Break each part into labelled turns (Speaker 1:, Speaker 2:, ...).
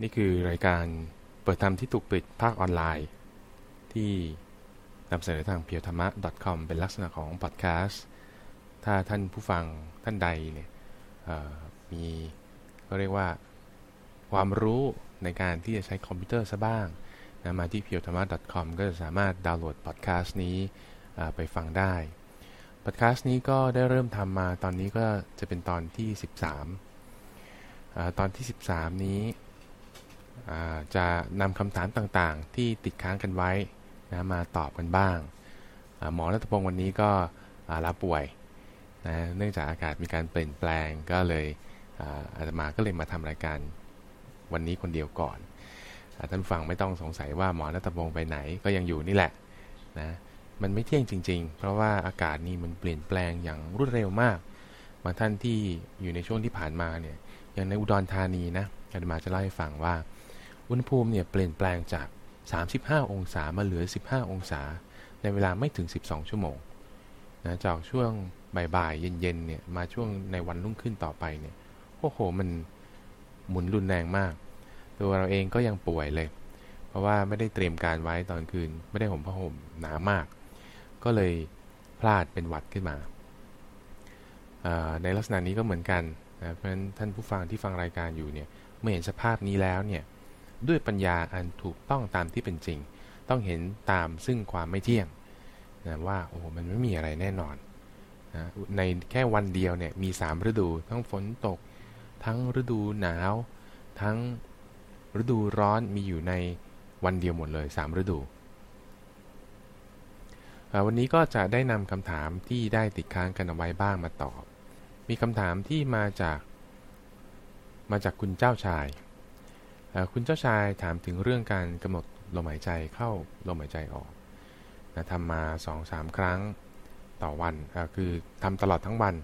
Speaker 1: นี่คือรายการเปิดธรรมที่ถูกปิดภาคออนไลน์ ที่นำเสนอทางเพียวธรรมะ .com เป็นลักษณะของพอดแคสต์ถ้าท่านผู้ฟังท่านใดเนี่ยมีก็เรียกว่าความรู้ในการที่จะใช้คอมพิวเตอร์ซะบ้างนะมาที่เพียวธรรมะ .com ก็จะสามารถดาวน์โหลดพอดแคสต์นี้ไปฟังได้พอดแคสต์นี้ก็ได้เริ่มทำมาตอนนี้ก็จะเป็นตอนที่ 13ตอนที่ 13 นี้ จะนำคำถามต่างๆ ที่ติดค้างกันไว้นะมาตอบกันบ้าง หมอรัตพงศ์วันนี้ก็ลาป่วยนะเนื่องจากอากาศมีการเปลี่ยนแปลงก็เลยอาตมาก็เลยมาทำรายการวันนี้คนเดียวก่อนท่านฟังไม่ต้องสงสัยว่าหมอรัตพงศ์ไปไหนก็ยังอยู่นี่แหละนะมันไม่เที่ยงจริง ๆ เพราะว่าอากาศนี่มันเปลี่ยนแปลงอย่างรวดเร็วมากบางท่านที่อยู่ในช่วงที่ผ่านมาเนี่ยอย่างในอุดรธานีนะอาตมาจะเล่าให้ฟังว่า อุณหภูมิเนี่ยเปลี่ยนแปลงจาก 35 องศามาเหลือ 15 องศา ในเวลาไม่ถึง 12 ชั่วโมงนะจากช่วงบ่ายๆเย็นๆเนี่ยมาช่วงในวันรุ่งขึ้นต่อไปเนี่ยโอ้โหมันหมุนรุนแรงมาก ตัวเราเองก็ยังป่วยเลย เพราะว่าไม่ได้เตรียมการไว้ตอนคืน ไม่ได้ห่มผ้าห่มหนามาก ก็เลยพลาดเป็นหวัดขึ้นมา ในลักษณะนี้ก็เหมือนกันนะเพราะฉะนั้นท่านผู้ฟังที่ฟังรายการอยู่เนี่ยเมื่อเห็นสภาพนี้แล้วเนี่ย ด้วยปัญญาอันถูกต้องตามที่เป็นจริง ต้องเห็นตามซึ่งความไม่เที่ยงนะว่าโอ้มันไม่มีอะไรแน่นอนนะในแค่วันเดียวเนี่ยมี 3 ฤดู ทั้งฝนตก ทั้งฤดูหนาว ทั้งฤดูร้อนมีอยู่ในวันเดียวหมดเลย 3 ฤดู วันนี้ก็จะได้นำคำถามที่ได้ติดค้างกันเอาไว้บ้างมาตอบ มีคำถามที่มาจาก มาจากคุณเจ้าชาย คุณเจ้าชายถามถึงเรื่องการกำหนดลมหายใจเข้าลมหายใจออกนะทำมา2-3ครั้งต่อวันคือทำตลอดทั้งวัน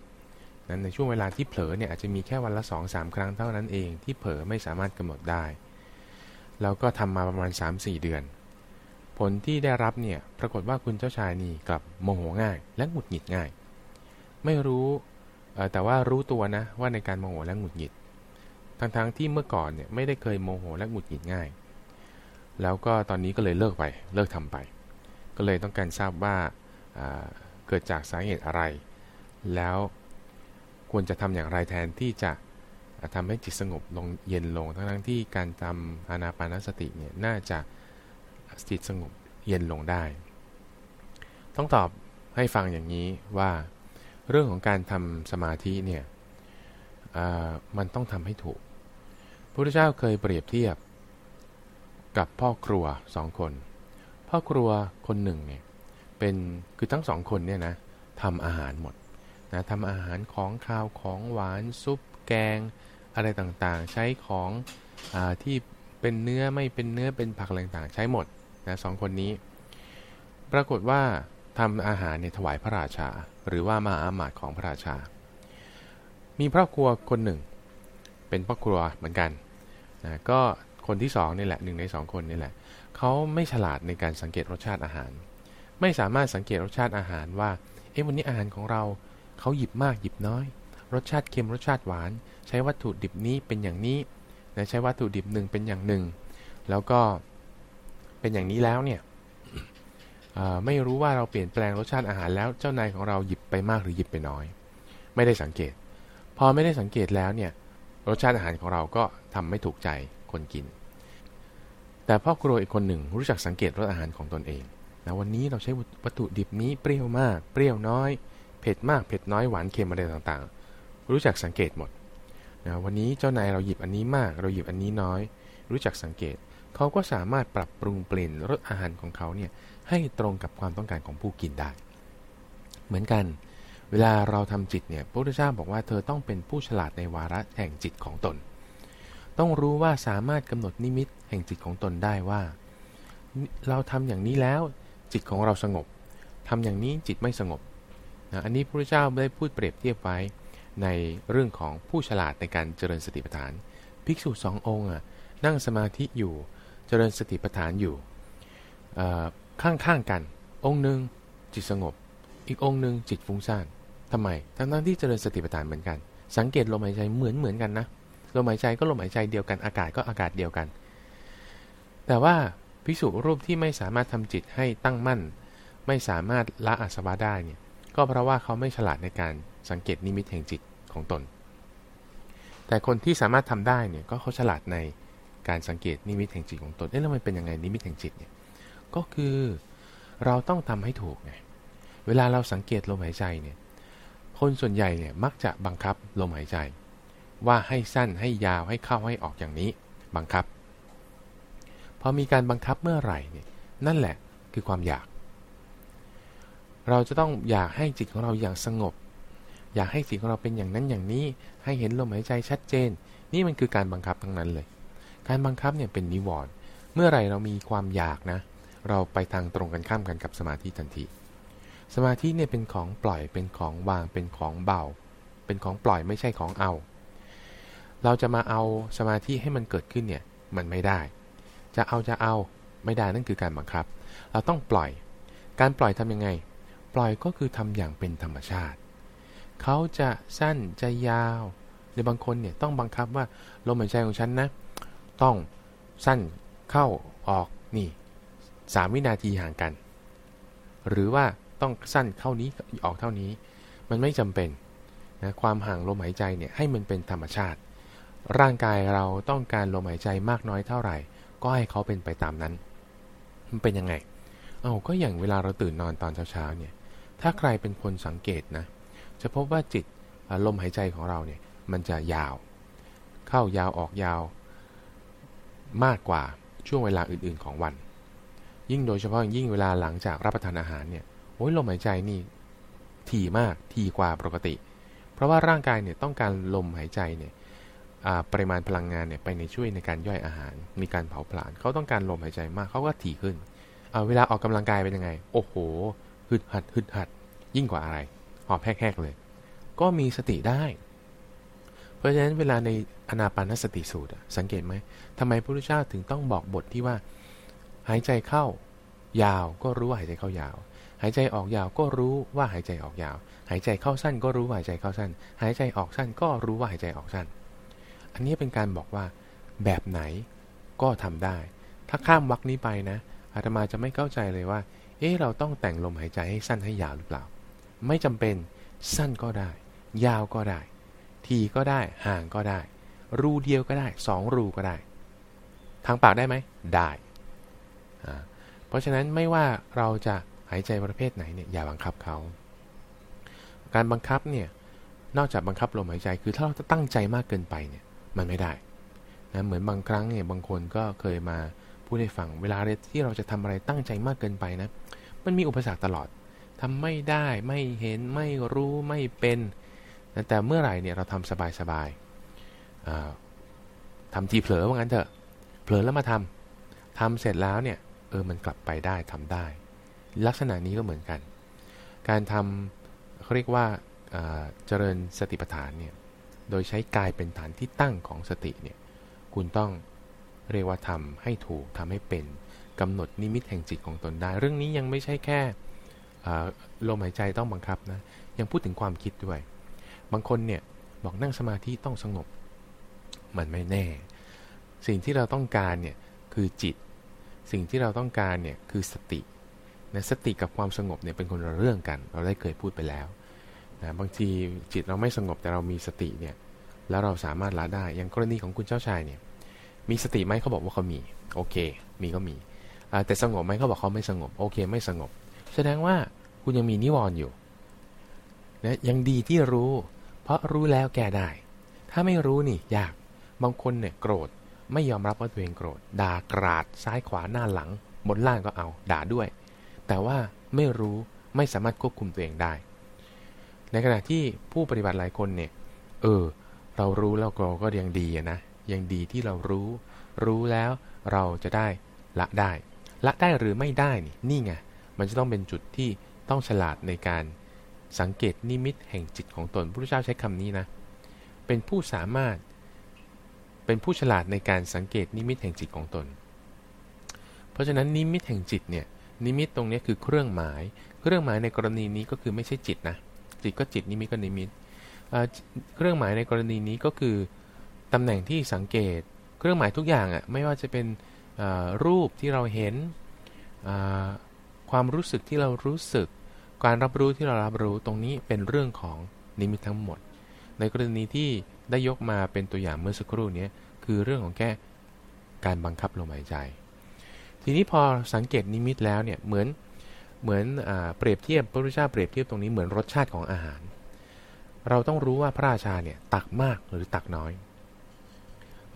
Speaker 1: นั้นในช่วงเวลาที่เผลอเนี่ยอาจจะมีแค่วันละ2-3ครั้งเท่านั้นเอง ที่เผลอไม่สามารถกำหนดได้ แล้วก็ทำมาประมาณ 3-4 เดือน ผลที่ได้รับเนี่ยปรากฏว่าคุณเจ้าชายนี่กลับโมโหง่าย และหงุดหงิดง่าย ไม่รู้แต่ว่ารู้ตัวนะว่าในการโมโหและหงุดหงิด ทั้งๆทที่เมื่อก่อนเนี่ยไม่ได้เคยโมโหและหงุดหงิดง่าย แล้วก็ตอนนี้ก็เลยเลิกไปเลิกทำไป ก็เลยต้องการทราบว่าเกิดจากสาเหตุอะไร แล้วควรจะทำอย่างไรแทนที่จะทำให้จิตสงบลงเย็นลง ทั้งๆที่การทำอานาปานสติเนี่ยน่าจะจิตสงบเย็นลงได้ ต้องตอบให้ฟังอย่างนี้ว่าเรื่องของการทำสมาธิเนี่ยมันต้องทำให้ถูก พระพุทธเจ้าเคยเปรียบเทียบ กับพ่อครัวสองคน พ่อครัวคนหนึ่งเนี่ยเป็นคือทั้งสองคนเนี่ยนะทำอาหารหมดนะทำอาหารของข้าวของหวานซุปแกง อะไรต่างๆ ใช้ของอที่เป็นเนื้อไม่เป็นเนื้อเป็นผักอะไรต่างๆใช้หมดนะสองคนนี้ ปรากฏว่าทำอาหารเนี่ยถวายพระราชา หรือว่ามาอามาตของพระราชา มีครอครัวคนหนึ่ง เป็นพ่อครัวเหมือนกัน นะก็คนที่สองนี่แหละหนึ่งในสองคนนี่แหละเขาไม่ฉลาดในการสังเกตรสชาติอาหาร ไม่สามารถสังเกตรสชาติอาหารว่าเอ๊ะวันนี้อาหารของเราเขาหยิบมากหยิบน้อย รสชาติเค็มรสชาติหวาน ใช้วัตถุดิบนี้เป็นอย่างนี้นะใช้วัตถุดิบหนึ่งเป็นอย่างหนึ่ง แล้วก็เป็นอย่างนี้แล้วเนี่ยไม่รู้ว่าเราเปลี่ยนแปลงรสชาติอาหารแล้วเจ้านายของเราหยิบไปมากหรือหยิบไปน้อย ไม่ได้สังเกต พอไม่ได้สังเกตแล้วเนี่ย รสชาติอาหารของเราก็ทำไม่ถูกใจคนกิน แต่พ่อครัวอีกคนหนึ่งรู้จักสังเกตรสอาหารของตนเองนะวันนี้เราใช้วัตถุดิบนี้เปรี้ยวมาก เปรี้ยวน้อย เผ็ดมาก เผ็ดน้อย หวานเค็มอะไรต่างๆ รู้จักสังเกตหมดนะวันนี้เจ้านายเราหยิบอันนี้มาก เราหยิบอันนี้น้อย รู้จักสังเกต เขาก็สามารถปรับปรุงเปลี่ยนรสอาหารของเขาเนี่ยให้ตรงกับความต้องการของผู้กินได้ เหมือนกัน เวลาเราทำจิตเนี่ยพระพุทธเจ้าบอกว่าเธอต้องเป็นผู้ฉลาดในวาระแห่งจิตของตน ต้องรู้ว่าสามารถกำหนดนิมิตแห่งจิตของตนได้ว่า เราทำอย่างนี้แล้วจิตของเราสงบทำอย่างนี้จิตไม่สงบนะอันนี้พระพุทธเจ้าได้พูดเปรียบเทียบไว้ในเรื่องของผู้ฉลาดในการเจริญสติปัฏฐาน ภิกษุสององค์อะนั่งสมาธิอยู่เจริญสติปัฏฐานอยู่ข้างๆกัน องค์หนึ่งจิตสงบ อีกองค์หนึ่งจิตฟุ้งซ่าน ทำไมทั้งทั้งที่เจริญสติปัฏฐานเหมือนกัน สังเกตลมหายใจเหมือนเหมือนกันนะลมหายใจก็ลมหายใจเดียวกันอากาศก็อากาศเดียวกัน แต่ว่าภิกษุรูปที่ไม่สามารถทำจิตให้ตั้งมั่น ไม่สามารถละอาสวะได้เนี่ยก็เพราะว่าเขาไม่ฉลาดในการสังเกตนิมิตแห่งจิตของตน แต่คนที่สามารถทำได้เนี่ยก็เขาฉลาดในการสังเกตนิมิตแห่งจิตของตนเอ๊ะแล้วมันเป็นยังไงนิมิตแห่งจิตเนี่ยก็คือเราต้องทำให้ถูกไงเวลาเราสังเกตลมหายใจเนี่ย คนส่วนใหญ่เนี่ยมักจะบังคับลมหายใจ ว่าให้สั้นให้ยาวให้เข้าให้ออกอย่างนี้ บังคับ พอมีการบังคับเมื่อไหร่เนี่ยนั่นแหละคือความอยาก เราจะต้องอยากให้จิตของเราอย่างสงบ อยากให้จิตของเราเป็นอย่างนั้นอย่างนี้ ให้เห็นลมหายใจชัดเจน นี่มันคือการบังคับทั้งนั้นเลย การบังคับเนี่ยเป็นนิวรณ์เมื่อไหร่เรามีความอยากนะ เราไปทางตรงกันข้ามกันกับสมาธิทันที สมาธิเนี่ยเป็นของปล่อยเป็นของวางเป็นของเบา เป็นของปล่อยไม่ใช่ของเอา เราจะมาเอาสมาธิให้มันเกิดขึ้นเนี่ยมันไม่ได้ จะเอาจะเอาไม่ได้นั่นคือการบังคับ เราต้องปล่อย การปล่อยทํำยังไง ปล่อยก็คือทำอย่างเป็นธรรมชาติ เขาจะสั้นจะยาวในบางคนเนี่ยต้องบังคับว่าลมหายใจของฉันนะ ต้องสั้นเข้าออกนี่สามวินาทีห่างกัน หรือว่า ต้องสั้นเข้านี้ออกเท่านี้ มันไม่จำเป็นนะความห่างลมหายใจเนี่ยให้มันเป็นธรรมชาติ ร่างกายเราต้องการลมหายใจมากน้อยเท่าไหร่ ก็ให้เขาเป็นไปตามนั้น มันเป็นยังไง เอาก็อย่างเวลาเราตื่นนอนตอนเช้าๆเนี่ย ถ้าใครเป็นคนสังเกตนะ จะพบว่าจิตลมหายใจของเราเนี่ยมันจะยาว เข้ายาวออกยาวมากกว่าช่วงเวลาอื่นๆของวัน ยิ่งโดยเฉพาะยิ่งเวลาหลังจากรับประทานอาหารเนี่ย อ้ยลมหายใจนี่ ถี่มากถี่กว่าปกติ เพราะว่าร่างกายเนี่ยต้องการลมหายใจเนี่ยปริมาณพลังงานเนี่ยไปในช่วยในการย่อยอาหาร มีการเผาผลาญเขาต้องการลมหายใจมากเขาก็ถี่ขึ้นเวลาออกกำลังกายเป็นยังไง โอ้โหฮึดหัดฮึดหัด ยิ่งกว่าอะไรหอบแหกๆเลย ก็มีสติได้ เพราะฉะนั้นเวลาในอนาปานสติสูตรสังเกตไหมทำไมพระพุทธเจ้าถึงต้องบอกบทที่ว่า หายใจเข้ายาวก็รู้ว่าหายใจเข้ายาว หายใจออกยาวก็รู้ว่าหายใจออกยาว หายใจเข้าสั้นก็รู้ว่าหายใจเข้าสั้น หายใจออกสั้นก็รู้ว่าหายใจออกสั้น อันนี้เป็นการบอกว่า แบบไหนก็ทำได้ ถ้าข้ามวักนี้ไปนะอาตมาจะไม่เข้าใจเลยว่า เอ๊ะเราต้องแต่งลมหายใจให้สั้นให้ยาวหรือเปล่า ไม่จำเป็นสั้นก็ได้ ยาวก็ได้ ทีก็ได้ห่างก็ได้ รูเดียวก็ได้สองรูก็ได้ ทางปากได้ไหมได้ เพราะฉะนั้นไม่ว่าเราจะ หายใจประเภทไหนเนี่ยอย่าบังคับเขา การบังคับเนี่ยนอกจากบังคับลมหายใจคือถ้าเราตั้งใจมากเกินไปเนี่ยมันไม่ได้นะเหมือนบางครั้งเนี่ยบางคนก็เคยมาพูดให้ฟังเวลาที่เราจะทำอะไรตั้งใจมากเกินไปนะมันมีอุปสรรคตลอดทำไม่ได้ไม่เห็นไม่รู้ไม่เป็นนะแต่เมื่อไหร่เนี่ยเราทำสบายๆทำทีเผลอว่างั้นเถอะเผลอแล้วมาทำทำเสร็จแล้วเนี่ยเออมันกลับไปได้ทำได้ ลักษณะนี้ก็เหมือนกัน การทำเขาเรียกว่าเจริญสติปัฏฐานเนี่ยโดยใช้กายเป็นฐานที่ตั้งของสติเนี่ยคุณต้องเรียกว่าทำให้ถูกทำให้เป็นกำหนดนิมิตแห่งจิตของตนได้ เรื่องนี้ยังไม่ใช่แค่ลมหายใจต้องบังคับนะยังพูดถึงความคิดด้วย บางคนเนี่ยบอกนั่งสมาธิต้องสงบ มันไม่แน่ สิ่งที่เราต้องการเนี่ยคือจิต สิ่งที่เราต้องการเนี่ยคือสติ นะสติกับความสงบเนี่ยเป็นคนละเรื่องกัน เราได้เคยพูดไปแล้วนะบางทีจิตเราไม่สงบแต่เรามีสติเนี่ยแล้วเราสามารถละได้ อย่างกรณีของคุณเจ้าชายเนี่ยมีสติไหมเขาบอกว่าเขามี โอเค มีก็มี แต่สงบไหมเขาบอกเขาไม่สงบ โอเค ไม่สงบ แสดงว่าคุณยังมีนิวรณ์อยู่นะยังดีที่รู้ เพราะรู้แล้วแก้ได้ ถ้าไม่รู้นี่ยาก บางคนเนี่ยโกรธ ไม่ยอมรับว่าตัวเองโกรธ ด่ากราดซ้ายขวาหน้าหลัง บนล่างก็เอา ด่าด้วย แต่ว่าไม่รู้ไม่สามารถควบคุมตัวเองได้ ในขณะที่ผู้ปฏิบัติหลายคนเนี่ยเออเรารู้แล้วเราก็ยังดีนะยังดีที่เรารู้ รู้แล้วเราจะได้ละได้ ละได้หรือไม่ได้นี่นี่ไงมันจะต้องเป็นจุดที่ต้องฉลาดในการสังเกตนิมิตแห่งจิตของตนพระพุทธเจ้าใช้คำนี้นะ เป็นผู้สามารถ เป็นผู้ฉลาดในการสังเกตนิมิตแห่งจิตของตน เพราะฉะนั้นนิมิตแห่งจิตเนี่ย นิมิตตรงนี้คือเครื่องหมาย เครื่องหมายในกรณีนี้ก็คือไม่ใช่จิตนะ จิตก็จิตนิมิตก็นิมิต เครื่องหมายในกรณีนี้ก็คือตำแหน่งที่สังเกต เครื่องหมายทุกอย่างอ่ะไม่ว่าจะเป็นรูปที่เราเห็นความรู้สึกที่เรารู้สึก การรับรู้ที่เรารับรู้ตรงนี้เป็นเรื่องของนิมิตทั้งหมด ในกรณีที่ได้ยกมาเป็นตัวอย่างเมื่อสักครู่นี้คือเรื่องของแค่การบังคับลมหายใจ ทีนี้พอสังเกตนิมิตแล้วเนี่ยเหมือนเหมือนอเปรียบเทียบพระพุทธเจ้าเปรียบเทียบตรงนี้เหมือนรสชาติของอาหาร เราต้องรู้ว่าพระราชาเนี่ยตักมากหรือตักน้อย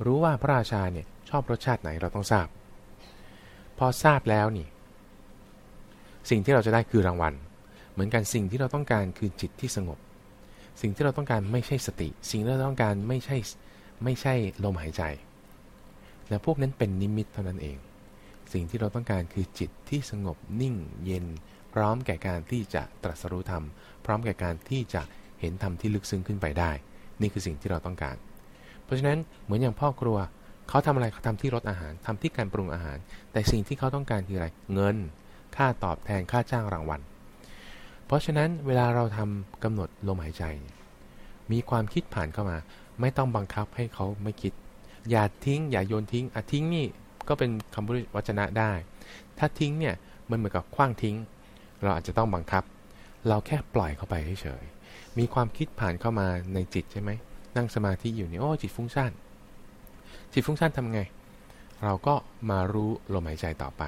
Speaker 1: รู้ว่าพระราชาเนี่ยชอบรสชาติไหนเราต้องทราบ พอทราบแล้วนี่ สิ่งที่เราจะได้คือรางวัล เหมือนกันสิ่งที่เราต้องการคือจิตที่สงบ สิ่งที่เราต้องการไม่ใช่สติ สิ่งที่เราต้องการไม่ใช่ไม่ใช่ลมหายใจและพวกนั้นเป็นนิมิตเท่านั้นเอง สิ่งที่เราต้องการคือจิตที่สงบนิ่งเย็น พร้อมแก่การที่จะตรัสรู้ธรรม พร้อมแก่การที่จะเห็นธรรมที่ลึกซึ้งขึ้นไปได้ นี่คือสิ่งที่เราต้องการ เพราะฉะนั้นเหมือนอย่างพ่อครัว เขาทำอะไรเขาทำที่รสอาหารทำที่การปรุงอาหาร แต่สิ่งที่เขาต้องการคืออะไร เงิน ค่าตอบแทนค่าจ้างรางวัล เพราะฉะนั้นเวลาเราทำกำหนดลมหายใจ มีความคิดผ่านเข้ามา ไม่ต้องบังคับให้เขาไม่คิด อย่าทิ้ง อย่าโยนทิ้งอะทิ้งนี่ ก็เป็นคำพูดวจนะได้ ถ้าทิ้งเนี่ยมันเหมือนกับคว้างทิ้ง เราอาจจะต้องบังคับ เราแค่ปล่อยเข้าไปเฉยๆมีความคิดผ่านเข้ามาในจิตใช่ไหมนั่งสมาธิอยู่เนี่ยโอ้จิตฟุ้งซ่านจิตฟุ้งซ่านทำไง เราก็มารู้ลมหายใจต่อไป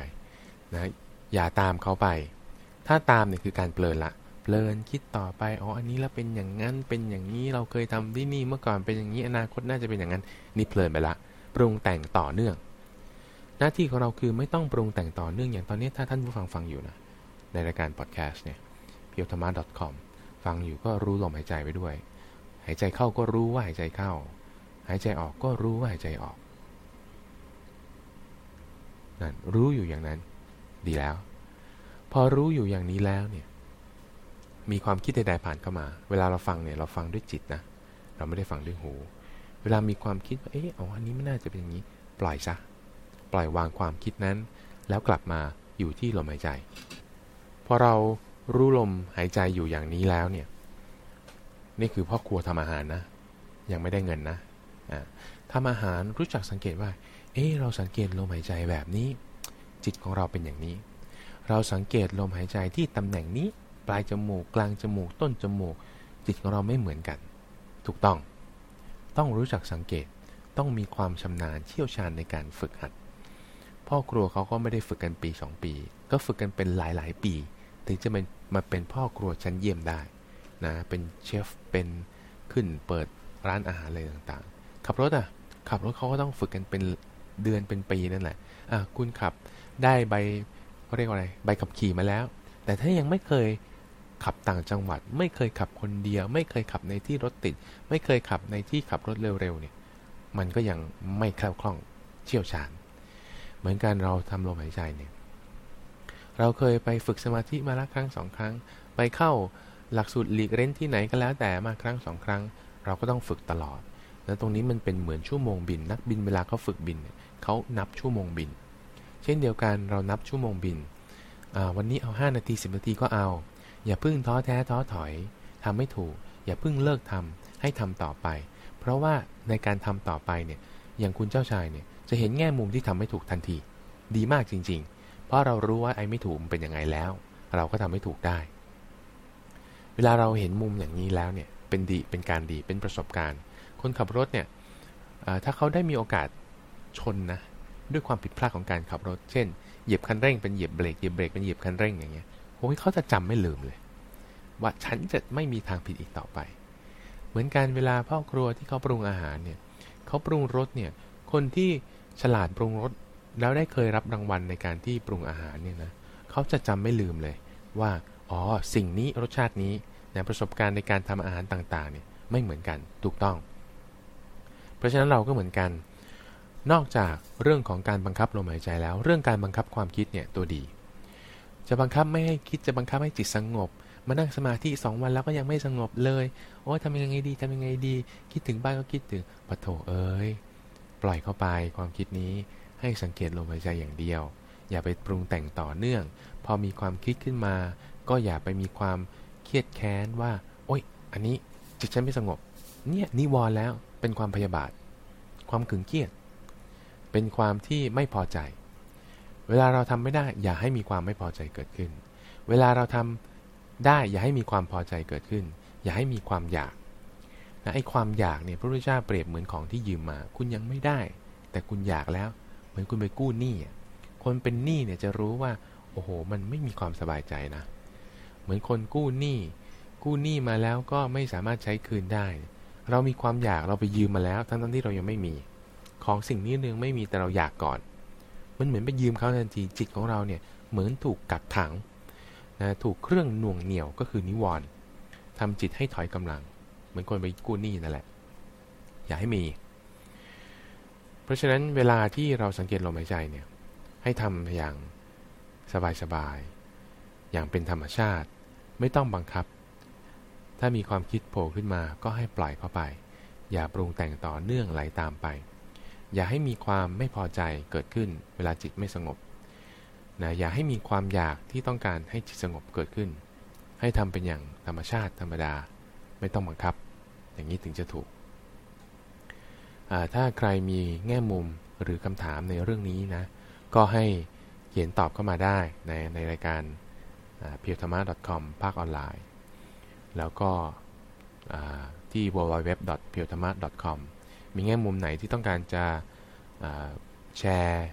Speaker 1: นะอย่าตามเขาไป ถ้าตามเนี่ยคือการเปลินละเปลินคิดต่อไปอ๋ออันนี้เราเป็นอย่างนั้นเป็นอย่างนี้เราเคยทำที่นี่เมื่อก่อนเป็นอย่างนี้อนาคตน่าจะเป็นอย่างนั้น นี่เพลินไปละ ปรุงแต่งต่อเนื่อง หน้าที่ของเราคือไม่ต้องปรุงแต่งต่อเนื่องอย่างตอนนี้ถ้าท่านผู้ฟังฟังอยู่นะ ในรายการพอดแคสต์เนี่ย p i o t h a m a c o m ฟังอยู่ก็รู้ลมหายใจไปด้วย หายใจเข้าก็รู้ว่าหายใจเข้า หายใจออกก็รู้ว่าหายใจออกนั่นรู้อยู่อย่างนั้น ดีแล้ว พอรู้อยู่อย่างนี้แล้วเนี่ยมีความคิดใดๆผ่านเข้ามา เวลาเราฟังเนี่ยเราฟังด้วยจิตนะ เราไม่ได้ฟังด้วยหู เวลามีความคิดว่าเอออ๋ออันนี้ไม่น่าจะเป็นอย่างนี้ ปล่อยซะ ปล่อยวางความคิดนั้น แล้วกลับมาอยู่ที่ลมหายใจ พอเรารู้ลมหายใจอยู่อย่างนี้แล้วเนี่ย นี่คือพ่อครัวทำอาหารนะ ยังไม่ได้เงินนะทำอาหารรู้จักสังเกตว่า เออเราสังเกตลมหายใจแบบนี้ จิตของเราเป็นอย่างนี้ เราสังเกตลมหายใจที่ตำแหน่งนี้ ปลายจมูกกลางจมูก ต้นจมูก จิตของเราไม่เหมือนกัน ถูกต้อง ต้องรู้จักสังเกตต้องมีความชำนาญเชี่ยวชาญในการฝึกหัด พ่อครัวเขาก็ไม่ได้ฝึกกันปี 2 ปี ก็ฝึกกันเป็นหลายๆ ปี ถึงจะเป็นมาเป็นพ่อครัวชั้นเยี่ยมได้นะเป็นเชฟเป็นขึ้นเปิดร้านอาหารอะไรต่างๆ ขับรถอะขับรถเขาก็ต้องฝึกกันเป็นเดือนเป็นปีนั่นแหละอะคุณขับได้ใบเขาเรียกว่าอะไรใบขับขี่มาแล้ว แต่ถ้ายังไม่เคยขับต่างจังหวัด ไม่เคยขับคนเดียว ไม่เคยขับในที่รถติด ไม่เคยขับในที่ขับรถเร็วๆเนี่ยมันก็ยังไม่แคล่วคล่องเชี่ยวชาญ มือนกันเราทำลมหายใจเนี่ยเราเคยไปฝึกสมาธิมาละครั้งสองครั้ง ไปเข้าหลักสูตรหลีกเล่นที่ไหนก็แล้วแต่มาครั้งสองครั้ง เราก็ต้องฝึกตลอด แล้วตรงนี้มันเป็นเหมือนชั่วโมงบิน นักบินเวลาเขาฝึกบินเขานับชั่วโมงบิน เช่นเดียวกันเรานับชั่วโมงบิน วันนี้เอา 5 นาที 10 นาทีก็เอา อย่าพึ่งท้อแท้ท้อถอยทำไม่ถูก อย่าพึ่งเลิกทำให้ทำต่อไป เพราะว่าในการทำต่อไปเนี่ยอย่างคุณเจ้าชายเนี่ย จะเห็นแง่มุมที่ทำไม่ถูกทันที ดีมากจริง ๆ เพราะเรารู้ว่าไอ้ไม่ถูกมันเป็นยังไงแล้ว เราก็ทำให้ถูกได้ เวลาเราเห็นมุมอย่างนี้แล้วเนี่ยเป็นดีเป็นการดีเป็นประสบการณ์ คนขับรถเนี่ยถ้าเขาได้มีโอกาสชนนะด้วยความผิดพลาดของการขับรถ เช่น เหยียบคันเร่งเป็นเหยียบเบรก เหยียบเบรกเป็นเหยียบคันเร่งอย่างเงี้ยโอ้ยเขาจะจำไม่ลืมเลย ว่าฉันจะไม่มีทางผิดอีกต่อไป เหมือนกันเวลาพ่อครัวที่เขาปรุงอาหารเนี่ยเขาปรุงรสเนี่ย คนที่ ฉลาดปรุงรสแล้วได้เคยรับรางวัลในการที่ปรุงอาหารเนี่ยนะเขาจะจำไม่ลืมเลยว่าอ๋อสิ่งนี้รสชาตินี้นะประสบการณ์ในการทำอาหารต่างๆเนี่ยไม่เหมือนกันถูกต้อง เพราะฉะนั้นเราก็เหมือนกัน นอกจากเรื่องของการบังคับลมหายใจแล้ว เรื่องการบังคับความคิดเนี่ยตัวดี จะบังคับไม่ให้คิดจะบังคับให้จิตสงบมานั่งสมาธิสองวันแล้วก็ยังไม่สงบเลย โอ้ทำยังไงดีทำยังไงดี คิดถึงบ้านก็คิดถึงปะโถเอ้ย ล่อยเข้าไปความคิดนี้ให้สังเกตลมหายใจอย่างเดียว อย่าไปปรุงแต่งต่อเนื่อง พอมีความคิดขึ้นมา ก็อย่าไปมีความเครียดแค้นว่า โอ้ยอันนี้จิตฉันไม่สงบ เนี่ยนิวรณ์แล้วเป็นความพยาบาท ความขึงเครียด เป็นความที่ไม่พอใจ เวลาเราทำไม่ได้ อย่าให้มีความไม่พอใจเกิดขึ้น เวลาเราทำได้อย่าให้มีความพอใจเกิดขึ้น อย่าให้มีความอยาก นะไอ้ความอยากเนี่ยพระพุทธเจ้าเปรียบเหมือนของที่ยืมมา คุณยังไม่ได้ แต่คุณอยากแล้ว เหมือนคุณไปกู้หนี้คนเป็นหนี้เนี่ยจะรู้ว่า โอ้โห มันไม่มีความสบายใจนะ เหมือนคนกู้หนี้กู้หนี้มาแล้วก็ไม่สามารถใช้คืนได้ เรามีความอยากเราไปยืมมาแล้ว ทั้งๆที่เรายังไม่มี ของสิ่งนี้นึงไม่มีแต่เราอยากก่อน มันเหมือนไปยืมเขาทันทีจิตของเราเนี่ยเหมือนถูกกักขังนะถูกเครื่องหน่วงเหนี่ยวก็คือนิวรณ์ทำจิตให้ถอยกำลัง มือนคนไปกู้หนี้นั่นแหละ อย่าให้มี เพราะฉะนั้นเวลาที่เราสังเกตลมหายใจเนี่ย ให้ทำอย่างสบายๆอย่างเป็นธรรมชาติ ไม่ต้องบังคับ ถ้ามีความคิดโผล่ขึ้นมาก็ให้ปล่อยเข้าไป อย่าปรุงแต่งต่อเนื่องไหลาตามไป อย่าให้มีความไม่พอใจเกิดขึ้น เวลาจิตไม่สงบนะอย่าให้มีความอยากที่ต้องการให้จิตสงบเกิดขึ้น ให้ทำเป็นอย่างธรรมชาติธรรมดา ไม่ต้องบังคับ อย่างนี้ถึงจะถูก ถ้าใครมีแง่มุมหรือคำถามในเรื่องนี้นะ ก็ให้เขียนตอบเข้ามาได้ในในรายการเพียวธรรมะ .com ภาคออนไลน์ แล้วก็ที่ www p i e w t h a m a com มีแง่มุมไหนที่ต้องการจะแชร์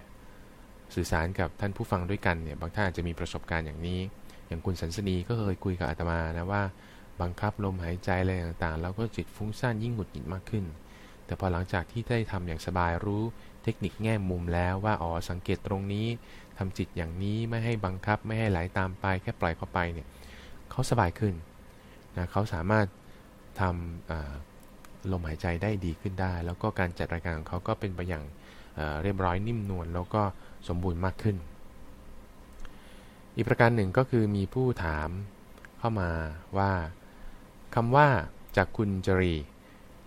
Speaker 1: สื่อสารกับท่านผู้ฟังด้วยกันเนี่ย บางท่านอาจะมีประสบการณ์อย่างนี้ อย่างคุณสันสนีก็เคยคุยกับอาตมานะว่า บังคับลมหายใจอะไรต่างๆ แล้วก็จิตฟุ้งซ่านยิ่งหงุดหงิดมากขึ้น แต่พอหลังจากที่ได้ทำอย่างสบายรู้เทคนิคแง่มุมแล้วว่าอ๋อสังเกตตรงนี้ทำจิตอย่างนี้ไม่ให้บังคับไม่ให้ไหลาตามไปแค่ปล่อยเข้าไปเนี่ยเขาสบายขึ้นนะเขาสามารถทำลมหายใจได้ดีขึ้นได้ แล้วก็การจัดรายการของเขาก็เป็นไปอย่างเรียบร้อยนิ่มนวลแล้วก็สมบูรณ์มากขึ้น อีกประการหนึ่งก็คือมีผู้ถามเข้ามาว่า คำว่าจากคุณจรี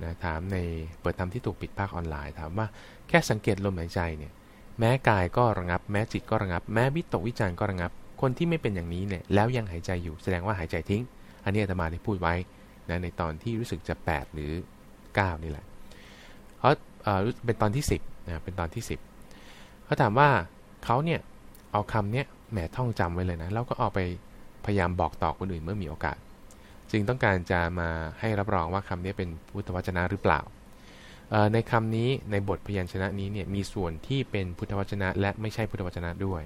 Speaker 1: นะถามในเปิดธรรมที่ถูกปิดภาคออนไลน์ ถามว่าแค่สังเกตลมหายใจเนี่ยแม้กายก็ระงับ แม้จิตก็ระงับ แม้วิตกวิจารก็ระงับ คนที่ไม่เป็นอย่างนี้เนี่ยแล้วยังหายใจอยู่แสดงว่าหายใจทิ้ง อันนี้อาตมาได้พูดไว้นะในตอนที่รู้สึกจะ 8 หรือ 9 นี่แหละเพราะเป็นตอนที่ 10นะเป็นตอนที่ 10เขาถามว่าเขาเนี่ยเอาคำเนี้ยแหมท่องจำไว้เลยนะแล้วก็เอาไปพยายามบอกต่อคนอื่นเมื่อมีโอกาส จึงต้องการจะมาให้รับรองว่าคำนี้เป็นพุทธวจนะหรือเปล่า ในคำนี้ในบทพยัญชนะนี้เนี่ยมีส่วนที่เป็นพุทธวจนะและไม่ใช่พุทธวจนะด้วย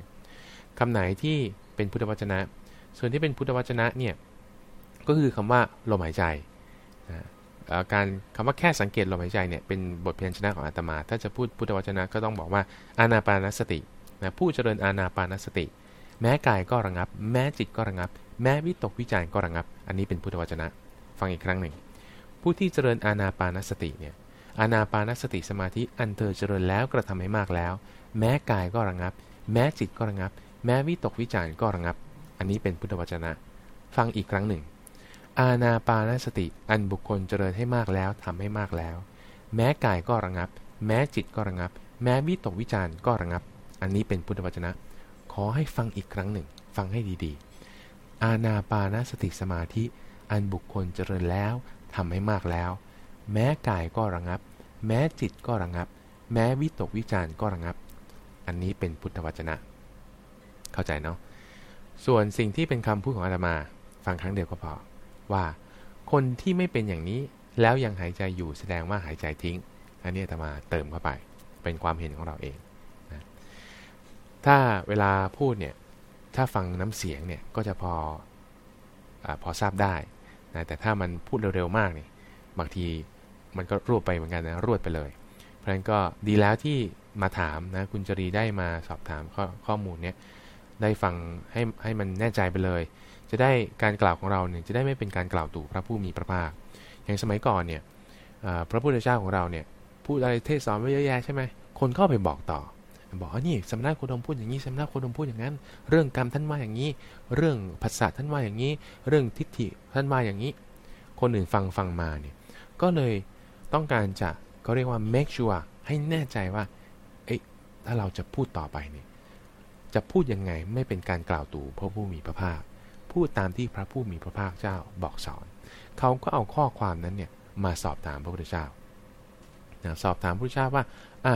Speaker 1: คำไหนที่เป็นพุทธวจนะ ส่วนที่เป็นพุทธวจนะเนี่ยก็คือคำว่าลมหายใจการคำว่าแค่สังเกตลมหายใจเนี่ยเป็นบทพยัญชนะของอาตมา ถ้าจะพูดพุทธวจนะก็ต้องบอกว่าอานาปานสตินะผู้เจริญอานาปานสติ แม้กายก็ระงับ แม้จิตก็ระงับแม้วิตกวิจาร์ก็ระงับ อันนี้เป็นพุทธวจนะ ฟังอีกครั้งหนึ่ง ผู้ที่เจริญอานาปานสติเนี่ยอานาปานสติสมาธิอันเธอเจริญแล้วกระทำให้มากแล้ว แม้กายก็ระงับ แม้จิตก็ระงับ แม้วิตกวิจาร์ก็ระงับ อันนี้เป็นพุทธวจนะ ฟังอีกครั้งหนึ่ง อาณาปานสติอันบุคคลเจริญให้มากแล้วทำให้มากแล้ว แม้กายก็ระงับ แม้จิตก็ระงับ แม้วิตกวิจาร์ก็ระงับ อันนี้เป็นพุทธวจนะ ขอให้ฟังอีกครั้งหนึ่ง ฟังให้ดีๆ อาณาปานสติสมาธิ อันบุคคลเจริญแล้วทำให้มากแล้ว แม้กายก็ระงับ แม้จิตก็ระงับ แม้วิตกวิจารก็ระงับ อันนี้เป็นพุทธวจนะ เข้าใจเนาะส่วนสิ่งที่เป็นคำพูดของอาตมา ฟังครั้งเดียวก็พอ ว่าคนที่ไม่เป็นอย่างนี้แล้วยังหายใจอยู่แสดงว่าหายใจทิ้ง อันนี้อาตมาเติมเข้าไป เป็นความเห็นของเราเองนะถ้าเวลาพูดเนี่ย ถ้าฟังน้ำเสียงเนี่ยก็จะพออพอทราบได้นะแต่ถ้ามันพูดเร็วๆมากเนี่ยบางทีมันก็รวบไปเหมือนกันนะรวดไปเลย เพราะฉะนั้นก็ดีแล้วที่มาถามนะคุณจรีได้มาสอบถามข้อข้อมูลเนี้ยได้ฟังให้ให้มันแน่ใจไปเลย จะได้การกล่าวของเราเนี่ยจะได้ไม่เป็นการกล่าวตู่พระผู้มีพระภาค อย่างสมัยก่อนเนี่ยพระพุทธเจ้าของเราเนี่ยพูดอะไรเทศสอนไว้เยอะแยะใช่ไหมคนก็ไปบอกต่อ บอกว่านี่สมณะโคดมพูดอย่างนี้สมณะโคดมพูดอย่างนั้น เรื่องกรรมท่านว่าอย่างนี้ เรื่องภาษาท่านว่าอย่างนี้ เรื่องทิฏฐิท่านว่าอย่างนี้ คนอื่นฟังฟังมาเนี่ยก็เลยต้องการจะเขาเรียกว่า make sure ให้แน่ใจว่าเอ๊ะถ้าเราจะพูดต่อไปเนี่ยจะพูดยังไงไม่เป็นการกล่าวตู่พระผู้มีพระภาค พูดตามที่พระผู้มีพระภาคเจ้าบอกสอน เขาก็เอาข้อความนั้นเนี่ยมาสอบถามพระพุทธเจ้าสอบถามพระพุทธเจ้าว่าอะ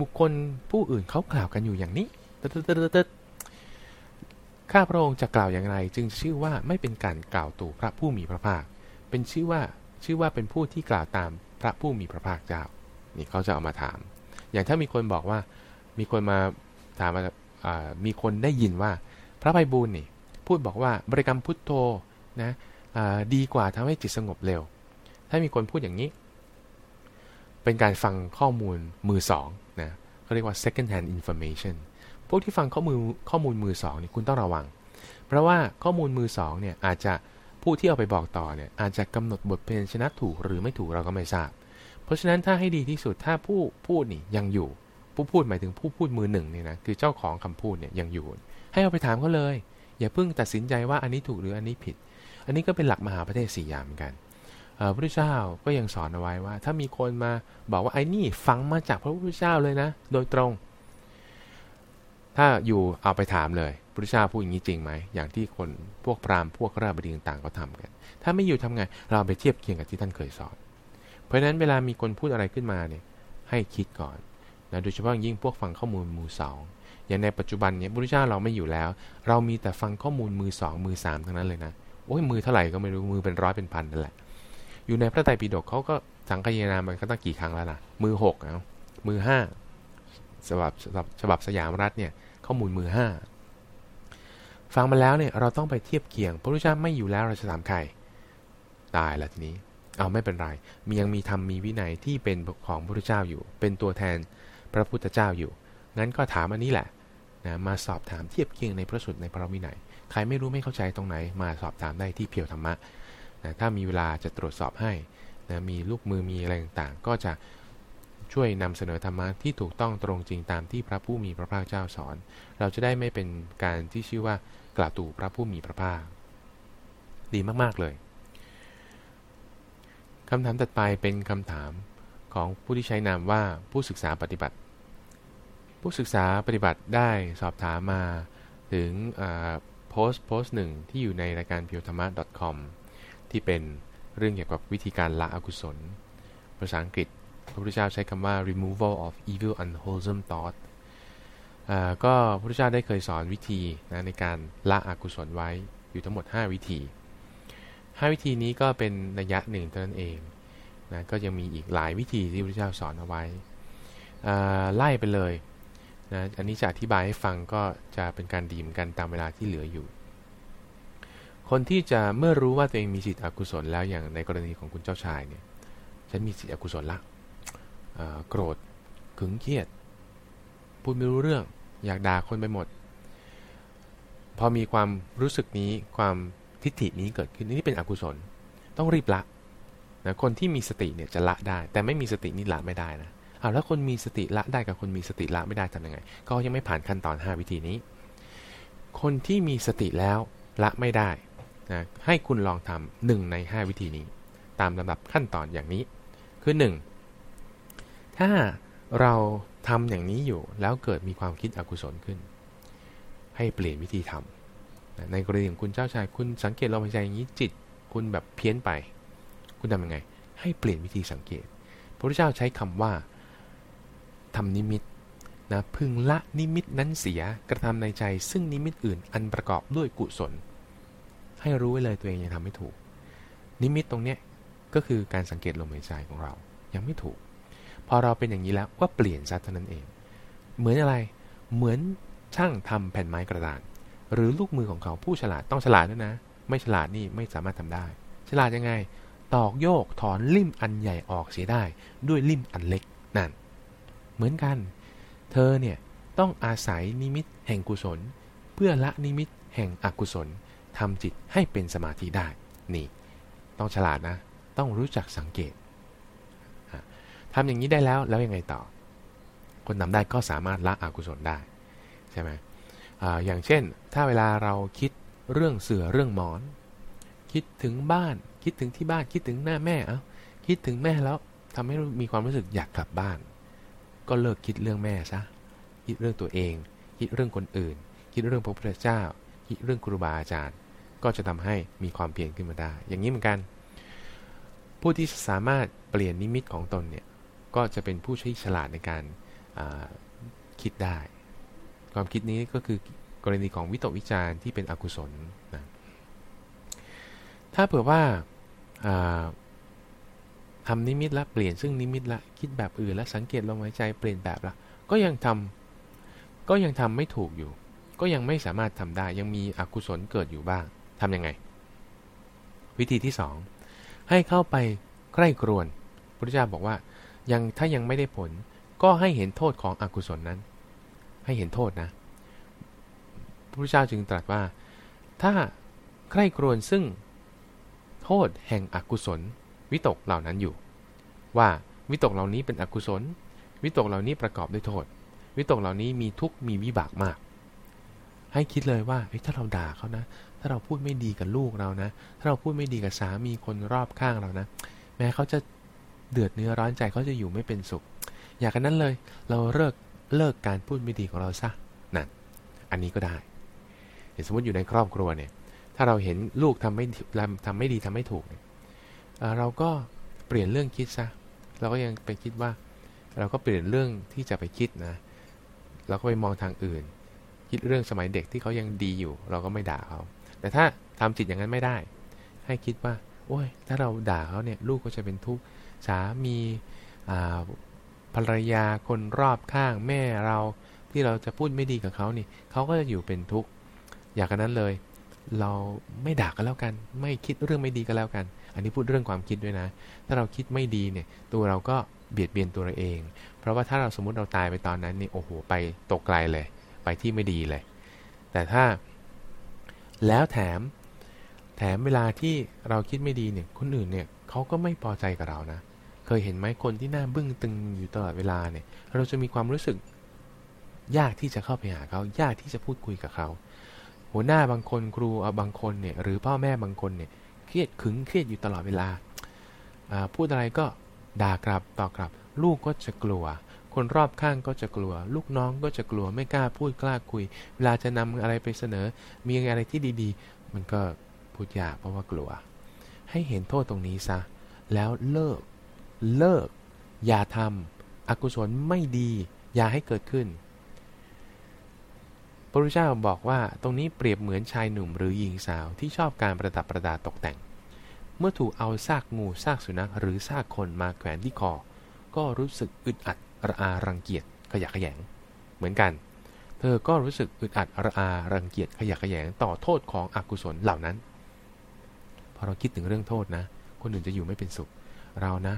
Speaker 1: บุคคลผู้อื่นเขากล่าวกันอยู่อย่างนี้ตึ๊ดข้าพระองค์จะกล่าวอย่างไร จึงชื่อว่าไม่เป็นการกล่าวตู่พระผู้มีพระภาค เป็นชื่อว่าชื่อว่าเป็นผู้ที่กล่าวตามพระผู้มีพระภาคเจ้า นี่เขาจะเอามาถาม อย่างถ้ามีคนบอกว่ามีคนมาถามมามีคนได้ยินว่า พระไพบูลนี่พูดบอกว่าบริกรรมพุทโธนะดีกว่าทำให้จิตสงบเร็ว ถ้ามีคนพูดอย่างนี้ เป็นการฟังข้อมูลมือสอง เขาเรียกว่า second hand information พวกที่ฟังข้อมูลข้อมูลมือสองนี่คุณต้องระวัง เพราะว่าข้อมูลมือสองเนี่ยอาจจะผู้ที่เอาไปบอกต่อเนี่ยอาจจะกำหนดบทเพลงชนะถูกหรือไม่ถูกเราก็ไม่ทราบ เพราะฉะนั้นถ้าให้ดีที่สุดถ้าผู้พูดนี่ยังอยู่ ผู้พูดหมายถึงผู้พูดมือหนึ่งเนี่ยนะคือเจ้าของคำพูดเนี่ยยังอยู่ ให้เอาไปถามเขาเลย อย่าเพิ่งตัดสินใจว่าอันนี้ถูกหรืออันนี้ผิด อันนี้ก็เป็นหลักมหาประเทศสี่อย่างเหมือนกัน พระพุทธเจ้าก็ยังสอนเอาไว้ว่า ถ้ามีคนมาบอกว่าไอ้นี่ฟังมาจากพระพุทธเจ้าเลยนะ โดยตรง ถ้าอยู่เอาไปถามเลยพระเจ้าพูดอย่างนี้จริงไหมอย่างที่คนพวกพราหมณ์พวกราบดีต่างๆเขาทากัน ถ้าไม่อยู่ทำไงเราไปเทียบเคียงกับที่ท่านเคยสอน เพราะฉะนั้นเวลามีคนพูดอะไรขึ้นมาเนี่ยให้คิดก่อนนะโดยเฉพาะยิ่งพวกฟังข้อมูลมือสองอย่างในปัจจุบันเนี่ยพระเจ้าเราไม่อยู่แล้ว เรามีแต่ฟังข้อมูลมือสองมือสามทั้งนั้นเลยนะโอ้ยมือเท่าไหร่ก็ไม่รู้มือเป็นร้อยเป็นพันนั่นแหละ อยู่ในพระไตรปิฎกเขาก็สังคายนามันก็ตั้งกี่ครั้งแล้วนะมือหกเอามือห้าฉบับฉบับสยามรัฐเนี่ยข้อมูลมือห้าฟังมาแล้วเนี่ยเราต้องไปเทียบเคียงพระพุทธเจ้าไม่อยู่แล้วเราจะถามใครตายแล้วทีนี้ เอาไม่เป็นไร มียังมีธรรมมีวินัยที่เป็นของพระพุทธเจ้าอยู่ เป็นตัวแทนพระพุทธเจ้าอยู่ งั้นก็ถามอันนี้แหละนะมาสอบถามเทียบเคียงในพระสุดในพระวินัย ใครไม่รู้ไม่เข้าใจตรงไหน มาสอบถามได้ที่เพียวธรรมะ นะถ้ามีเวลาจะตรวจสอบให้นะมีลูกมือมีอะไรต่างๆ ก็จะช่วยนำเสนอธรรมะที่ถูกต้องตรงจริงตามที่พระผู้มีพระภาคเจ้าสอน เราจะได้ไม่เป็นการที่ชื่อว่ากล่าวตู่พระผู้มีพระภาค ดีมากๆเลยคำถามตัดไปเป็นคำถามของผู้ที่ใช้นามว่าผู้ศึกษาปฏิบัติ ผู้ศึกษาปฏิบัติได้สอบถามมาถึงโพสต์โพสต์หนึ่งที่อยู่ในรายการพิวธรรมะ .com ที่เป็นเรื่องเกี่ยวกับวิธีการละอกุศล ภาษาอังกฤษ พระพุทธเจ้าใช้คำว่า removal of evil unwholesome thought ก็พระพุทธเจ้าได้เคยสอนวิธีนะในการละอกุศลไว้อยู่ทั้งหมด 5 วิธี 5 วิธีนี้ก็เป็นนัยยะหนึ่งเท่านั้นเองนะก็ยังมีอีกหลายวิธีที่พระพุทธเจ้าสอนเอาไว้ไล่ไปเลยนะอันนี้จะอธิบายให้ฟังก็จะเป็นการดีมกันตามเวลาที่เหลืออยู่ คนที่จะเมื่อรู้ว่าตัวเองมีจิตอกุศลแล้วอย่างในกรณีของคุณเจ้าชายเนี่ย ฉันมีจิตอกุศลละโกรธขึงเครียด พูดไม่รู้เรื่อง อยากด่าคนไปหมด พอมีความรู้สึกนี้ความทิฏฐินี้เกิดขึ้นนี่เป็นอกุศล ต้องรีบละนะคนที่มีสติเนี่ยจะละได้ แต่ไม่มีสตินี่ละไม่ได้นะเอาแล้วคนมีสติละได้กับคนมีสติละไม่ได้ทำยังไง ก็ยังไม่ผ่านขั้นตอน 5 วิธีนี้ คนที่มีสติแล้วละไม่ได้ นะให้คุณลองทำหนึ่งใน 5 วิธีนี้ ตามลำดับขั้นตอนอย่างนี้ คือ 1 ถ้าเราทำอย่างนี้อยู่แล้วเกิดมีความคิดอกุศลขึ้น ให้เปลี่ยนวิธีทำในกรณีของคุณเจ้าชายคุณสังเกตลมหายใจอย่างนี้จิต คุณแบบเพี้ยนไป คุณทำยังไง ให้เปลี่ยนวิธีสังเกต พระพุทธเจ้าใช้คำว่าทำนิมิตนะพึงละนิมิตนั้นเสียกระทำในใจซึ่งนิมิตอื่นอันประกอบด้วยกุศล ให้รู้ไว้เลยตัวเองยังทำไม่ถูก นิมิตตรงเนี้ยก็คือการสังเกตลมหายใจของเรายังไม่ถูก พอเราเป็นอย่างนี้แล้วก็เปลี่ยนซะเท่านั้นเอง เหมือนอะไรเหมือนช่างทำแผ่นไม้กระดาน หรือลูกมือของเขาผู้ฉลาดต้องฉลาดด้วยนะ ไม่ฉลาดนี่ไม่สามารถทำได้ ฉลาดยังไง ตอกโยกถอนลิ่มอันใหญ่ออกเสียได้ ด้วยลิ่มอันเล็กนั่น เหมือนกัน เธอเนี่ยต้องอาศัยนิมิตแห่งกุศล เพื่อละนิมิตแห่งอกุศล ทำจิตให้เป็นสมาธิได้ นี่ ต้องฉลาดนะ ต้องรู้จักสังเกตทำอย่างนี้ได้แล้วแล้วยังไงต่อ คนทาได้ก็สามารถละอกุศลได้ใช่ไหมออย่างเช่น ถ้าเวลาเราคิดเรื่องเสือเรื่องหมอน คิดถึงบ้าน คิดถึงที่บ้านคิดถึงหน้าแม่เอาคิดถึงแม่แล้วทำให้มีความรู้สึกอยากกลับบ้าน ก็เลิกคิดเรื่องแม่ซะคิดเรื่องตัวเอง คิดเรื่องคนอื่น คิดเรื่องพระพุทธเจ้า คิดเรื่องครูบาอาจารย์ ก็จะทำให้มีความเพียรขึ้นมาได้ อย่างนี้เหมือนกัน ผู้ที่สามารถเปลี่ยนนิมิตของตนเนี่ยก็จะเป็นผู้ใช้ฉลาดในการคิดได้ ความคิดนี้ก็คือกรณีของวิตกวิจารณ์ที่เป็นอกุศลนะถ้าเผื่อว่าทำนิมิตละเปลี่ยนซึ่งนิมิตละคิดแบบอื่นและสังเกตลมหายใจเปลี่ยนแบบละก็ยังทำก็ยังทำไม่ถูกอยู่ ก็ยังไม่สามารถทำได้ยังมีอกุศลเกิดอยู่บ้าง ทํำยังไง วิธีที่สองให้เข้าไปใกล้กรวนพระเจ้าบอกว่า ยังถ้ายังไม่ได้ผล ก็ให้เห็นโทษของอกุศลนั้น ให้เห็นโทษนะพระพุทธเจ้าจึงตรัสว่า ถ้าใกล้กรวนซึ่งโทษแห่งอกุศล วิตกเหล่านั้นอยู่ ว่าวิตกเหล่านี้เป็นอกุศล วิตกเหล่านี้ประกอบด้วยโทษ วิตกเหล่านี้มีทุกข์มีวิบากมาก ให้คิดเลยว่าถ้าเราด่าเขานะ ถ้าเราพูดไม่ดีกับลูกเรานะ ถ้าเราพูดไม่ดีกับสามีคนรอบข้างเรานะ แม้เขาจะเดือดเนื้อร้อนใจเขาจะอยู่ไม่เป็นสุข อยากกันนั้นเลย เราเลิกเลิกการพูดไม่ดีของเราซะนั่นอันนี้ก็ได้สมมติอยู่ในครอบครัวเนี่ย ถ้าเราเห็นลูกทำไม่ทำไม่ดีทำไม่ถูกเนี่ยเราก็เปลี่ยนเรื่องคิดซะ เราก็ยังไปคิดว่า เราก็เปลี่ยนเรื่องที่จะไปคิดนะ เราก็ไปมองทางอื่น คิดเรื่องสมัยเด็กที่เขายังดีอยู่ เราก็ไม่ด่าเขา แต่ถ้าทำจิตอย่างนั้นไม่ได้ ให้คิดว่า โอ้ย ถ้าเราด่าเขาเนี่ยลูกก็จะเป็นทุกข์สามีภรรยาคนรอบข้างแม่เราที่เราจะพูดไม่ดีกับเขานี่เขาก็จะอยู่เป็นทุกข์อยากกันนั้นเลย เราไม่ด่ากันแล้วกัน ไม่คิดเรื่องไม่ดีกันแล้วกัน อันนี้พูดเรื่องความคิดด้วยนะ ถ้าเราคิดไม่ดีเนี่ย ตัวเราก็เบียดเบียนตัวเราเอง เพราะว่าถ้าเราสมมติเราตายไปตอนนั้นนี่โอ้โหไปตกไกลเลย ไปที่ไม่ดีเลย แต่ถ้า แล้วแถม แถมเวลาที่เราคิดไม่ดีเนี่ยคนอื่นเนี่ยเขาก็ไม่พอใจกับเรานะ เคยเห็นไหมคนที่หน้าบึ้งตึงอยู่ตลอดเวลาเนี่ย เราจะมีความรู้สึก ยากที่จะเข้าไปหาเขายากที่จะพูดคุยกับเขาหัวหน้าบางคนครูบางคนเนี่ยหรือพ่อแม่บางคนเนี่ยเครียดขึงเครียดอยู่ตลอดเวลาพูดอะไรก็ด่ากลับตอกลับ ลูกก็จะกลัว คนรอบข้างก็จะกลัว ลูกน้องก็จะกลัวไม่กล้าพูดกล้าคุย เวลาจะนำอะไรไปเสนอ มีอะไรที่ดีๆ มันก็พูดยากเพราะว่ากลัว ให้เห็นโทษตรงนี้ซะ แล้วเลิก เลิก อย่าทำอกุศลไม่ดี อย่าให้เกิดขึ้นพระพุทธเจ้าบอกว่าตรงนี้เปรียบเหมือนชายหนุ่มหรือหญิงสาวที่ชอบการประดับประดาตกแต่ง เมื่อถูกเอาซากงูซากสุนัขหรือซากคนมาแขวนที่คอก็รู้สึกอึดอัด ระอารังเกียจขยะขยง เหมือนกัน เธอก็รู้สึกอึดอัดระอารังเกียจขยะขยงต่อโทษของอกุศลเหล่านั้น พอเราคิดถึงเรื่องโทษนะ คนอื่นจะอยู่ไม่เป็นสุข เรานะ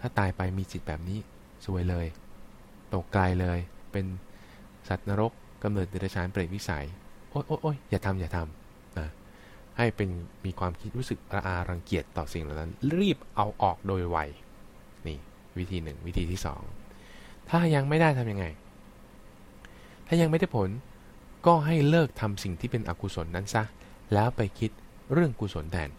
Speaker 1: ถ้าตายไปมีจิตแบบนี้สวยเลย ตกไกลเลย เป็นสัตว์นรกกำเนิดเดรัจฉานเปรตวิสัย โอ๊ยโอ๊ยโอย่าทำอย่าทำนะให้เป็นมีความคิดรู้สึกระอารังเกียจต่อสิ่งเหล่านั้น รีบเอาออกโดยไวนี่วิธีหนึ่งวิธีที่สอง ถ้ายังไม่ได้ทํำยังไง ถ้ายังไม่ได้ผลก็ให้เลิกทำสิ่งที่เป็นอกุศลนั้นซะ แล้วไปคิดเรื่องกุศลแทน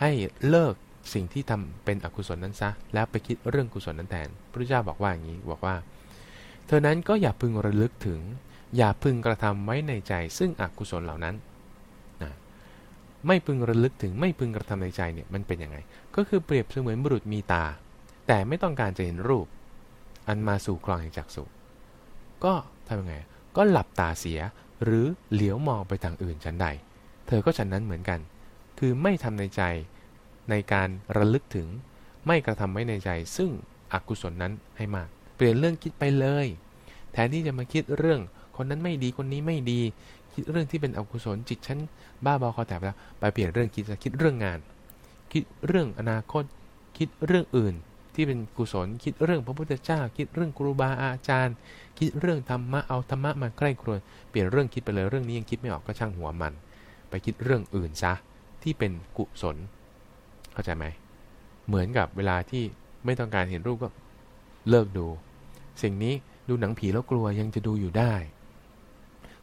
Speaker 1: ให้เลิกสิ่งที่ทำเป็นอกุศลนั้นซะ แล้วไปคิดเรื่องกุศลนั้นแทน พระเจ้าบอกว่าอย่างนี้บอกว่า เธอนั้นก็อย่าพึงระลึกถึง อย่าพึงกระทำไว้ในใจ ซึ่งอกุศลเหล่านั้นไม่พึงระลึกถึงไม่พึงกระทำในใจเนี่ยมันเป็นยังไง ก็คือเปรียบเสมือนบุรุษมีตา แต่ไม่ต้องการจะเห็นรูป อันมาสู่คลองแห่งจักสุก็ทำยังไง ก็หลับตาเสียหรือเหลียวมองไปทางอื่นฉันใด เธอก็ฉันนั้นเหมือนกัน คือไม่ทำในใจในการระลึกถึง ไม่กระทำไว้ในใจ ซึ่งอกุศลนั้นให้มาก เปลี่ยนเรื่องคิดไปเลย แทนที่จะมาคิดเรื่องคนนั้นไม่ดีคนนี้ไม่ดี คิดเรื่องที่เป็นอกุศลจิตฉันบ้าบอคอแตกแล้วไปเปลี่ยนเรื่องคิดจะคิดเรื่องงาน คิดเรื่องอนาคต คิดเรื่องอื่น ที่เป็นกุศลคิดเรื่องพระพุทธเจ้า คิดเรื่องครูบาอาจารย์ คิดเรื่องธรรมะเอาธรรมะมาใกล้ครวญเปลี่ยนเรื่องคิดไปเลยเรื่องนี้ยังคิดไม่ออกก็ช่างหัวมัน ไปคิดเรื่องอื่นซะที่เป็นกุศล เข้าใจไหมเหมือนกับเวลาที่ไม่ต้องการเห็นรูปก็เลิกดู สิ่งนี้ดูหนังผีแล้วกลัวยังจะดูอยู่ได้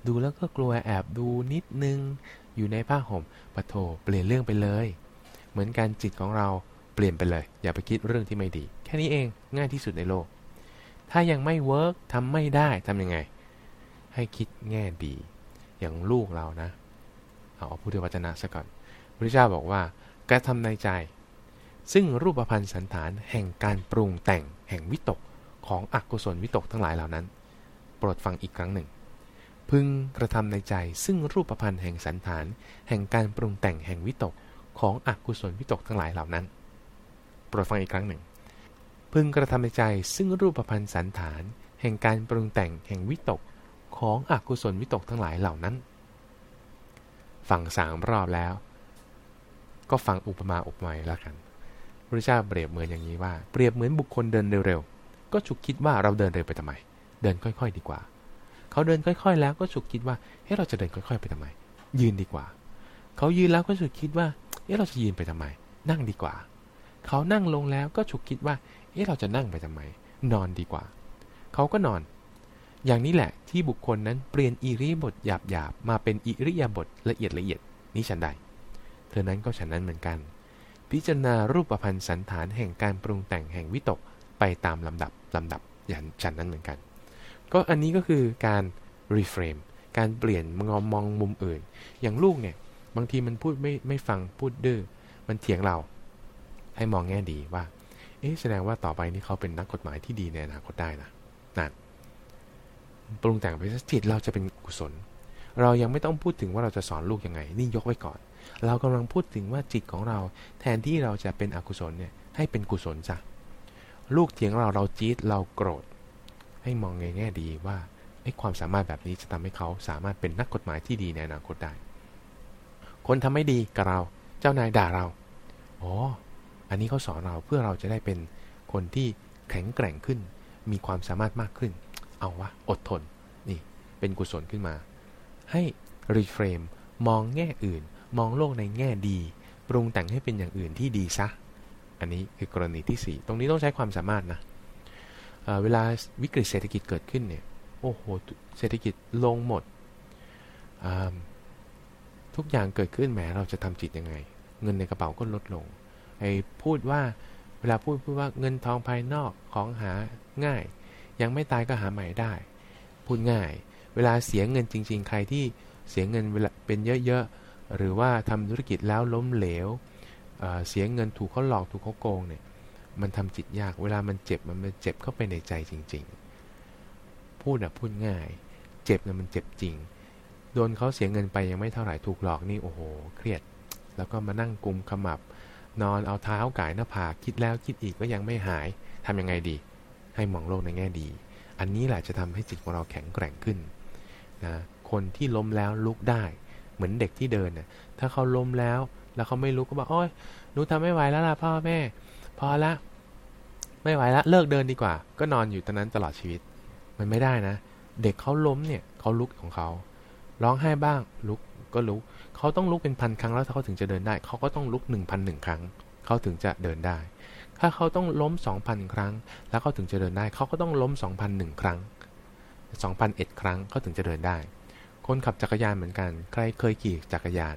Speaker 1: ดูแล้วก็กลัวแอบดูนิดนึงอยู่ในผ้าห่มปะโถเปลี่ยนเรื่องไปเลย เหมือนการจิตของเรา เปลี่ยนไปเลย อย่าไปคิดเรื่องที่ไม่ดี แค่นี้เองง่ายที่สุดในโลก ถ้ายังไม่เวิร์กทำไม่ได้ทำยังไง ให้คิดแง่ดี อย่างลูกเรานะเอาพุทธวจนะซะก่อนพระเจ้าบอกว่าการทำในใจ ซึ่งรูปพันธ์สันฐานแห่งการปรุงแต่งแห่งวิตกของอกุศลวิตกทั้งหลายเหล่านั้น โปรดฟังอีกครั้งหนึ่ง พึงกระทำในใจซึ่งรูปพันธ์แห่งสันฐาน แห่งการปรุงแต่งแห่งวิตกของอกุศลวิตกทั้งหลายเหล่านั้น ปรดฟังอีกครั้งหนึ่ง พึงกระทำในใจซึ่งรูปพันธ์สันฐาน แห่งการปรุงแต่งแห่งวิตกของอกุศลวิตกทั้งหลายเหล่านั้น ฟังสามรอบแล้ว ก็ฟังอุปมาอุปไมยแล้วกันพระเจ้าเปรียบเหมือนอย่างนี้ว่า เปรียบเหมือนบุคคลเดินเร็วๆ ก็ฉุกคิดว่าเราเดินเร็วไปทำไม เดินค่อยๆดีกว่า เขาเดินค่อยๆ แล้วก็ฉุกคิดว่า เฮ้เราจะเดินค่อยๆ ไปทำไม ยืนดีกว่า เขายืนแล้วก็ฉุกคิดว่า เฮ้เราจะยืนไปทำไม นั่งดีกว่า เขานั่งลงแล้วก็ฉุกคิดว่าเฮ้เราจะนั่งไปทำไม นอนดีกว่า เขาก็นอน อย่างนี้แหละที่บุคคลนั้นเปลี่ยนอิริบทหยาบๆมาเป็นอิริยาบถละเอียดละเอียดนี่ฉันใด เธอนั้นก็ฉันนั้นเหมือนกัน พิจารณารูปพันธ์สันฐานแห่งการปรุงแต่งแห่งวิตกไปตามลำดับลำดับอย่างฉันนั้นเหมือนกัน ก็อันนี้ก็คือการรีเฟรมการเปลี่ยนมองมองมุมอื่น อย่างลูกเนี่ย บางทีมันพูดไม่ไม่ฟังพูดดื้อมันเถียงเรา ให้มองแง่ดีว่า เอ๊ะแสดงว่าต่อไปนี้เขาเป็นนักกฎหมายที่ดีในอนาคตได้นะนั่นปรุงแต่งไปจิตเราจะเป็นกุศล เรายังไม่ต้องพูดถึงว่าเราจะสอนลูกยังไง นี่ยกไว้ก่อน เรากำลังพูดถึงว่าจิตของเราแทนที่เราจะเป็นอกุศลเนี่ยให้เป็นกุศลจ้ะลูกเถียงเราเราจี๊ดเราโกรธ ให้มองในแง่ดีว่าไอ้ความสามารถแบบนี้จะทำให้เขาสามารถเป็นนักกฎหมายที่ดีในอนาคตได้ คนทำไม่ดีกับเรา เจ้านายด่าเรา อ๋อ อันนี้เขาสอนเราเพื่อเราจะได้เป็นคนที่แข็งแกร่งขึ้น มีความสามารถมากขึ้น เอาวะ อดทน นี่ เป็นกุศลขึ้นมา ให้รีเฟรมมองแง่อื่น มองโลกในแง่ดี ปรุงแต่งให้เป็นอย่างอื่นที่ดีซะ อันนี้คือกรณีที่ 4 ตรงนี้ต้องใช้ความสามารถนะเเวลาวิกฤตเศรษฐกิจเกิดขึ้นเนี่ย โอ้โห เศรษฐกิจลงหมด ทุกอย่างเกิดขึ้นแหมเราจะทำจิตยังไง เงินในกระเป๋าก็ลดลง พูดว่าเวลาพูดพูดว่าเงินทองภายนอกของหาง่าย ยังไม่ตายก็หาใหม่ได้ พูดง่าย เวลาเสียเงินจริง ๆ ใครที่เสียเงินเป็นเยอะๆหรือว่าทำธุรกิจแล้วล้มเหลวเสียเงินถูกเขาหลอกถูกเขาโกงเนี่ยมันทำจิตยากเวลามันเจ็บมันมันเจ็บเข้าไปในใจจริง ๆ พูดอะพูดง่าย เจ็บเนี่ยมันเจ็บจริงโดนเขาเสียเงินไปยังไม่เท่าไหร่ถูกหลอกนี่โอ้โห เครียด แล้วก็มานั่งกุมขมับ นอนเอาเท้าก่ายหน้าผากคิดแล้วคิดอีกก็ยังไม่หายทํำยังไงดี ให้มองโลกในแง่ดี อันนี้แหละจะทำให้จิตของเราแข็งแกร่งขึ้นนะคนที่ล้มแล้วลุกได้ เหมือนเด็กที่เดินน่ะถ้าเขาล้มแล้วแล้วเขาไม่ลุกก็บอกโอ้ยหนูทำไม่ไหวแล้วล่ะพ่อแม่ พอละ ไม่ไหวละเลิกเดินดีกว่า ก็นอนอยู่ตรงนั้นตลอดชีวิต มันไม่ได้นะ เด็กเขาล้มเนี่ยเขาลุกของเขาร้องไห้บ้างลุกก็ลุก เขาต้องลุกเป็นพันครั้งแล้วเขาถึงจะเดินได้ เขาก็ต้องลุกหนึ่งพันหนึ่งครั้ง เขาถึงจะเดินได้ ถ้าเขาต้องล้มสองพันครั้ง แล้วเขาถึงจะเดินได้ เขาก็ต้องล้มสองพันหนึ่งครั้งสองพันเอ็ดครั้งเขาถึงจะเดินได้ คนขับจักรยานเหมือนกัน ใครเคยขี่จักรยาน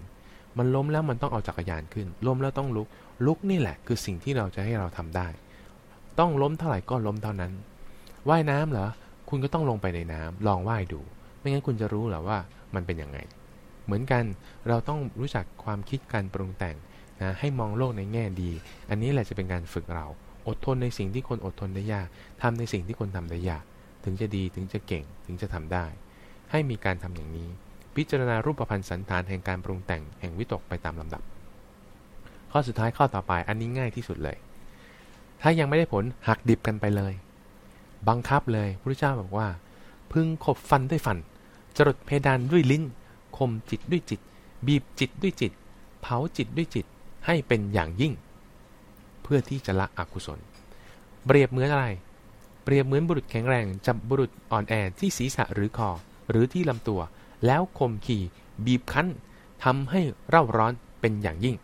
Speaker 1: มันล้มแล้วมันต้องเอาจักรยานขึ้น ล้มแล้วต้องลุก ลุกนี่แหละ คือสิ่งที่เราจะให้เราทำได้ ต้องล้มเท่าไหร่ก็ล้มเท่านั้น ว่ายน้ำเหรอ คุณก็ต้องลงไปในน้ำลองว่ายดู ไม่งั้นคุณจะรู้หรอว่ามันเป็นยังไง เหมือนกันเราต้องรู้จักความคิดการปรุงแต่งนะให้มองโลกในแง่ดี อันนี้แหละจะเป็นการฝึกเรา อดทนในสิ่งที่คนอดทนได้ยากทำในสิ่งที่คนทำได้ยาก ถึงจะดีถึงจะเก่งถึงจะทำได้ ให้มีการทำอย่างนี้ พิจารณารูปพันธ์สันฐานแห่งการปรุงแต่งแห่งวิตกไปตามลำดับ ข้อสุดท้ายข้อต่อไปอันนี้ง่ายที่สุดเลย ถ้ายังไม่ได้ผลหักดิบกันไปเลย บังคับเลยพระเจ้าบอกว่า พึงขบฟันด้วยฟันจรดเพดานด้วยลิ้น คมจิตด้วยจิต บีบจิตด้วยจิต เผาจิตด้วยจิตให้เป็นอย่างยิ่ง เพื่อที่จะละอกุศล เปรียบเหมือนอะไร เปรียบเหมือนบุรุษแข็งแรงจับบุรุษอ่อนแอที่ศีรษะหรือคอหรือที่ลำตัว แล้วข่มขี่ บีบคั้นทำให้เร่าร้อนเป็นอย่างยิ่ง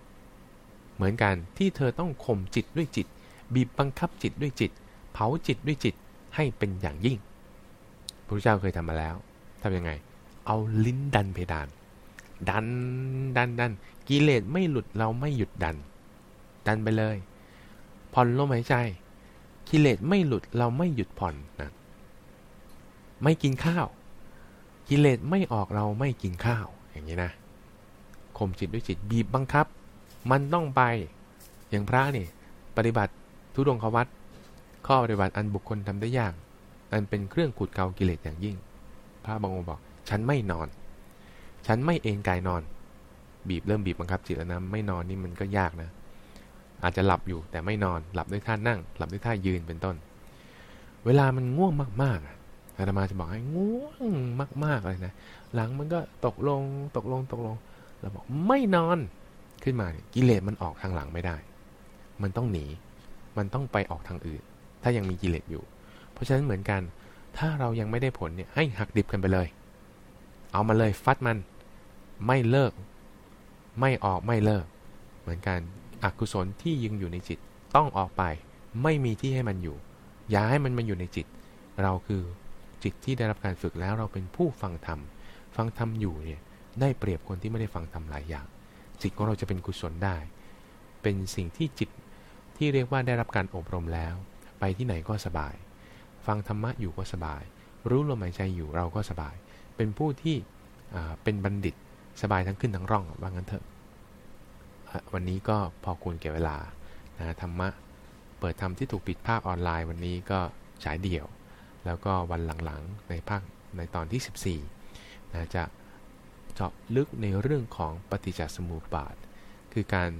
Speaker 1: เหมือนกันที่เธอต้องข่มจิตด้วยจิต บีบบังคับจิตด้วยจิต เผาจิตด้วยจิตให้เป็นอย่างยิ่งพระเจ้าเคยทำมาแล้วทำยังไง เอาลิ้นดันเพดาน ดันดันดันกิเลสไม่หลุดเราไม่หยุดดัน ดันไปเลยผ่อนลมหายใจกิเลสไม่หลุดเราไม่หยุดผ่อนนะไม่กินข้าว กิเลสไม่ออกเราไม่กินข้าว อย่างนี้นะข่มจิตด้วยจิตบีบบังคับ มันต้องไปอย่างพระนี่ ปฏิบัติทุดงควัตข้อปฏิบัติอันบุคคลทำได้ยาก อันเป็นเครื่องขุดเกากิเลสอย่างยิ่ง พระบางองค์บอก ฉันไม่นอน ฉันไม่เอนกายนอน บีบเริ่มบีบบังคับจิตแล้วนะไม่นอนนี่มันก็ยากนะ อาจจะหลับอยู่แต่ไม่นอน หลับด้วยท่านั่ง หลับด้วยท่ายืนเป็นต้น เวลามันง่วงมากๆอาตมาจะบอกให้ง่วงมากๆเลยนะหลังมันก็ตกลงตกลงตกลงเราบอกไม่นอนขึ้นมากิเลสมันออกทางหลังไม่ได้ มันต้องหนี มันต้องไปออกทางอื่น ถ้ายังมีกิเลสอยู่ เพราะฉะนั้นเหมือนกัน ถ้าเรายังไม่ได้ผลเนี่ยให้หักดิบกันไปเลย เอามาเลยฟัดมันไม่เลิก ไม่ออกไม่เลิก เหมือนกันอกุศลที่ยังอยู่ในจิตต้องออกไป ไม่มีที่ให้มันอยู่ อย่าให้มันมาอยู่ในจิต เราคือจิตที่ได้รับการฝึกแล้วเราเป็นผู้ฟังธรรมฟังธรรมอยู่เนี่ยได้เปรียบคนที่ไม่ได้ฟังธรรมหลายอย่าง จิตของเราจะเป็นกุศลได้ เป็นสิ่งที่จิตที่เรียกว่าได้รับการอบรมแล้ว ไปที่ไหนก็สบาย ฟังธรรมะอยู่ก็สบาย รู้ลมหายใจอยู่เราก็สบาย เป็นผู้ที่เป็นบัณฑิตสบายทั้งขึ้นทั้งร่องว่างั้นเถอะ วันนี้ก็พอควรเก็บเวลานะธรรมะเปิดธรรมที่ถูกปิดภาคออนไลน์วันนี้ก็ฉายเดี่ยว แล้วก็วันหลังๆในภาคในตอนที่ 14นะจะเจาะลึกในเรื่องของปฏิจจสมุปบาท คือการ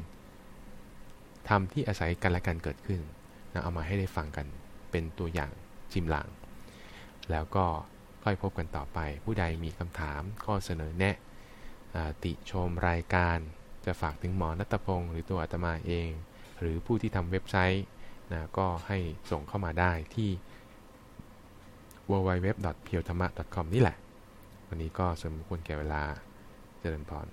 Speaker 1: ทำที่อาศัยกันและกันเกิดขึ้นนะเอามาให้ได้ฟังกันเป็นตัวอย่างจิมหลังแล้วก็ ค่อยพบกันต่อไป ผู้ใดมีคำถามข้อเสนอแนะติชมรายการจะฝากถึงหมอนัตพงศ์หรือตัวอาตมาเอง หรือผู้ที่ทำเว็บไซต์นะก็ให้ส่งเข้ามาได้ที่ www.p i e w t h a m a c o m นี่แหละ วันนี้ก็สมควรแก่เวลาเจริญพร